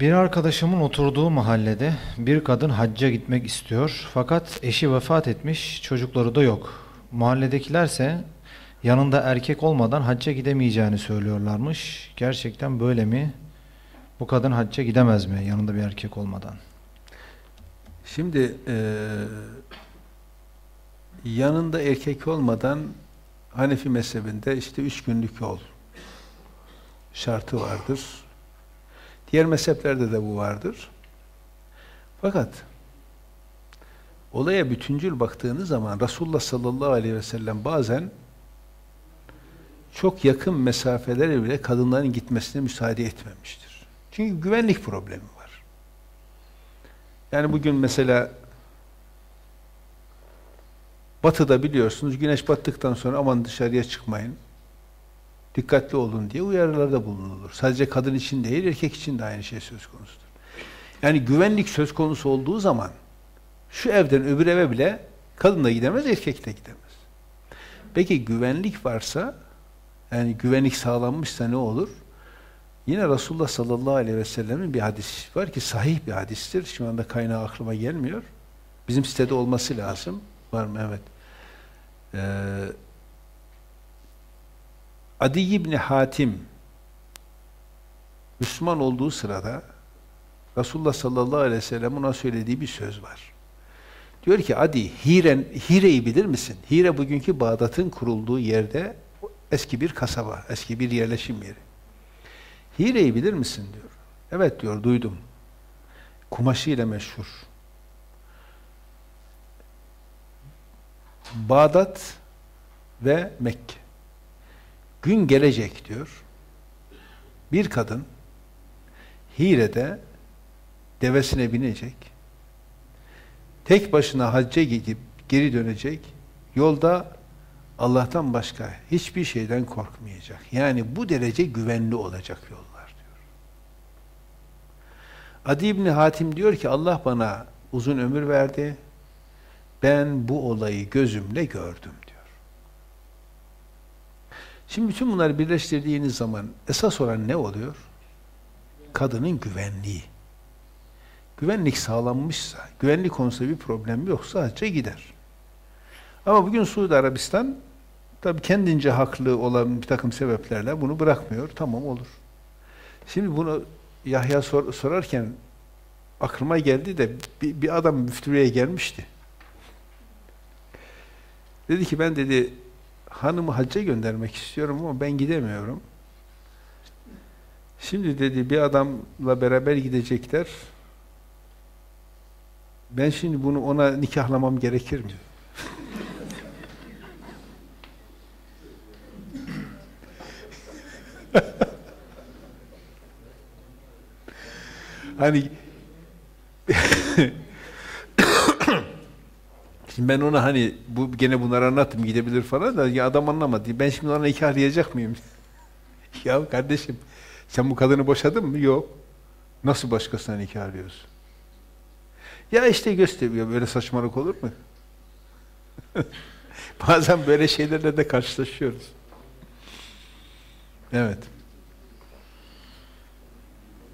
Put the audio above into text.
Bir arkadaşımın oturduğu mahallede bir kadın hacca gitmek istiyor fakat eşi vefat etmiş, çocukları da yok. Mahalledekilerse yanında erkek olmadan hacca gidemeyeceğini söylüyorlarmış. Gerçekten böyle mi? Bu kadın hacca gidemez mi yanında bir erkek olmadan? Şimdi e, yanında erkek olmadan Hanefi mezhebinde işte üç günlük yol şartı vardır. Diğer mezheplerde de bu vardır. Fakat olaya bütüncül baktığınız zaman Resulullah sallallahu aleyhi ve sellem bazen çok yakın mesafelere bile kadınların gitmesine müsaade etmemiştir. Çünkü güvenlik problemi var. Yani bugün mesela batıda biliyorsunuz güneş battıktan sonra aman dışarıya çıkmayın dikkatli olun diye uyarılarda bulunulur. Sadece kadın için değil, erkek için de aynı şey söz konusudur. Yani güvenlik söz konusu olduğu zaman şu evden öbür eve bile kadın da gidemez, erkek de gidemez. Peki güvenlik varsa, yani güvenlik sağlanmışsa ne olur? Yine Resulullah sallallahu aleyhi ve sellemin bir hadis var ki sahih bir hadistir. Şu anda kaynağı aklıma gelmiyor. Bizim sitede olması lazım. Var mı? Evet. Ee, Adi İbni Hatim Müslüman olduğu sırada Resulullah sallallahu aleyhi ve sellem ona söylediği bir söz var. Diyor ki Adi, Hire, Hire'yi bilir misin? Hire bugünkü Bağdat'ın kurulduğu yerde eski bir kasaba, eski bir yerleşim yeri. Hire'yi bilir misin diyor. Evet diyor, duydum. Kumaşıyla meşhur. Bağdat ve Mekke. Gün gelecek diyor. Bir kadın Hire'de devesine binecek. Tek başına hacca gidip geri dönecek. Yolda Allah'tan başka hiçbir şeyden korkmayacak. Yani bu derece güvenli olacak yollar diyor. Adi İbni Hatim diyor ki Allah bana uzun ömür verdi. Ben bu olayı gözümle gördüm. Şimdi bütün bunları birleştirdiğiniz zaman esas olan ne oluyor? Kadının güvenliği. Güvenlik sağlanmışsa, güvenlik konusunda bir problem yoksa sadece gider. Ama bugün Suudi Arabistan tabi kendince haklı olan bir takım sebeplerle bunu bırakmıyor. Tamam olur. Şimdi bunu Yahya sor, sorarken aklıma geldi de bir, bir adam müftülüğe gelmişti. Dedi ki ben dedi hanımı hacca göndermek istiyorum ama ben gidemiyorum. Şimdi dedi bir adamla beraber gidecekler. Ben şimdi bunu ona nikahlamam gerekir mi? hani Şimdi ben ona hani bu gene bunları anlattım gidebilir falan da ya adam anlamadı. Ben şimdi ona nikahlayacak mıyım? ya kardeşim sen bu kadını boşadın mı? Yok. Nasıl başkasına nikahlıyorsun? Ya işte gösteriyor. Böyle saçmalık olur mu? Bazen böyle şeylerle de karşılaşıyoruz. Evet.